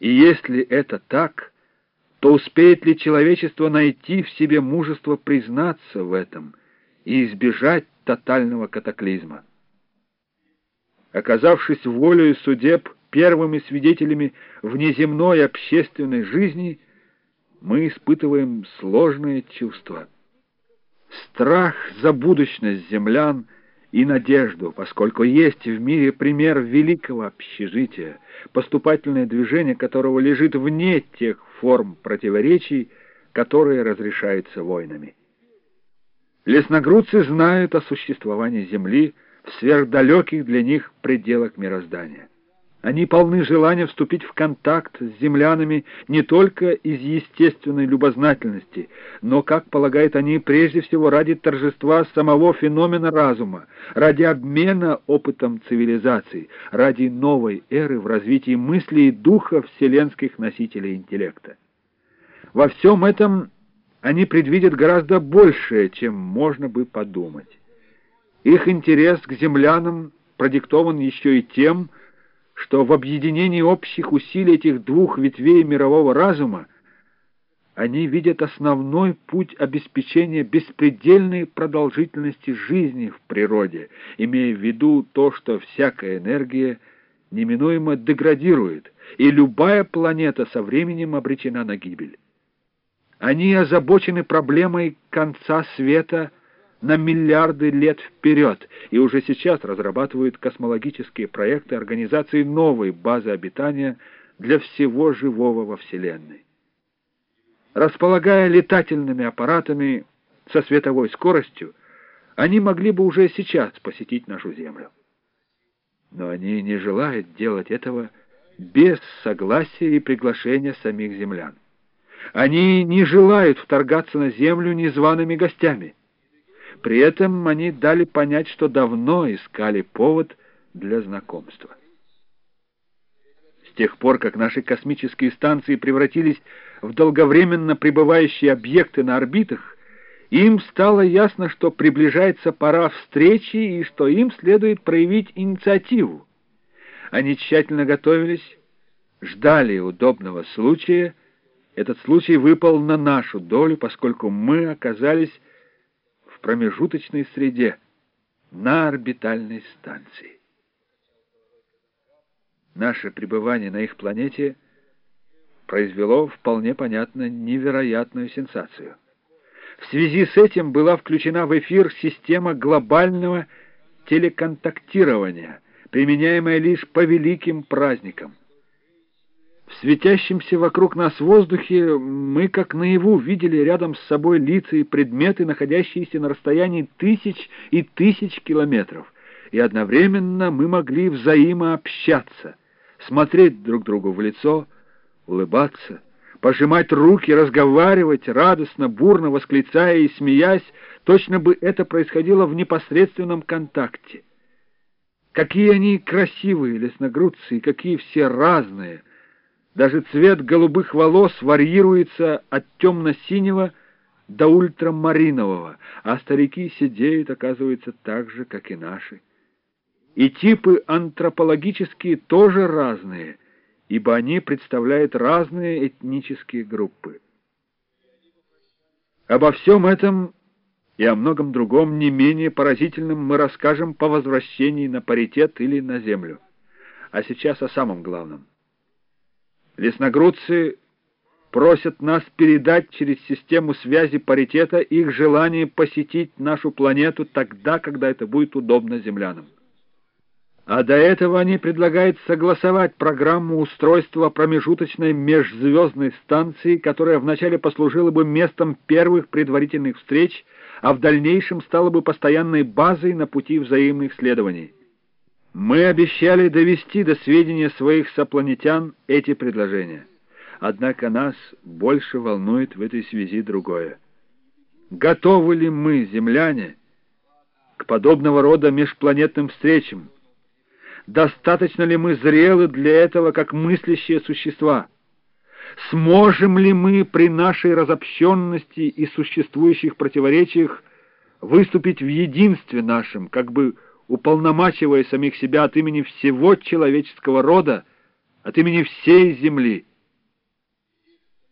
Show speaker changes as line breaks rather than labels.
И если это так, то успеет ли человечество найти в себе мужество признаться в этом и избежать тотального катаклизма? Оказавшись волею судеб первыми свидетелями внеземной общественной жизни, мы испытываем сложные чувства. Страх за будущность землян — и надежду, поскольку есть в мире пример великого общежития, поступательное движение которого лежит вне тех форм противоречий, которые разрешаются войнами. Лесногрудцы знают о существовании Земли в сверхдалеких для них пределах мироздания. Они полны желания вступить в контакт с землянами не только из естественной любознательности, но, как полагают они, прежде всего ради торжества самого феномена разума, ради обмена опытом цивилизаций, ради новой эры в развитии мысли и духа вселенских носителей интеллекта. Во всем этом они предвидят гораздо большее, чем можно бы подумать. Их интерес к землянам продиктован еще и тем, что в объединении общих усилий этих двух ветвей мирового разума они видят основной путь обеспечения беспредельной продолжительности жизни в природе, имея в виду то, что всякая энергия неминуемо деградирует, и любая планета со временем обречена на гибель. Они озабочены проблемой конца света – на миллиарды лет вперед и уже сейчас разрабатывают космологические проекты организации новой базы обитания для всего живого во Вселенной. Располагая летательными аппаратами со световой скоростью, они могли бы уже сейчас посетить нашу Землю. Но они не желают делать этого без согласия и приглашения самих землян. Они не желают вторгаться на Землю незваными гостями. При этом они дали понять, что давно искали повод для знакомства. С тех пор, как наши космические станции превратились в долговременно пребывающие объекты на орбитах, им стало ясно, что приближается пора встречи и что им следует проявить инициативу. Они тщательно готовились, ждали удобного случая. Этот случай выпал на нашу долю, поскольку мы оказались в промежуточной среде, на орбитальной станции. Наше пребывание на их планете произвело вполне понятно невероятную сенсацию. В связи с этим была включена в эфир система глобального телеконтактирования, применяемая лишь по великим праздникам. Светящемся вокруг нас воздухе мы, как наяву, видели рядом с собой лица и предметы, находящиеся на расстоянии тысяч и тысяч километров, и одновременно мы могли взаимообщаться, смотреть друг другу в лицо, улыбаться, пожимать руки, разговаривать, радостно, бурно восклицая и смеясь, точно бы это происходило в непосредственном контакте. Какие они красивые лесногрудцы, и какие все разные — даже цвет голубых волос варьируется от темно-синего до ультрамаринового, а старики сидеют, оказывается, так же, как и наши. И типы антропологические тоже разные, ибо они представляют разные этнические группы. Обо всем этом и о многом другом не менее поразительном мы расскажем по возвращении на паритет или на землю. А сейчас о самом главном. Лесногрудцы просят нас передать через систему связи паритета их желание посетить нашу планету тогда, когда это будет удобно землянам. А до этого они предлагают согласовать программу устройства промежуточной межзвездной станции, которая вначале послужила бы местом первых предварительных встреч, а в дальнейшем стала бы постоянной базой на пути взаимных следований. Мы обещали довести до сведения своих сопланетян эти предложения. Однако нас больше волнует в этой связи другое. Готовы ли мы, земляне, к подобного рода межпланетным встречам? Достаточно ли мы зрелы для этого, как мыслящие существа? Сможем ли мы при нашей разобщенности и существующих противоречиях выступить в единстве нашем, как бы уполномачивая самих себя от имени всего человеческого рода, от имени всей земли,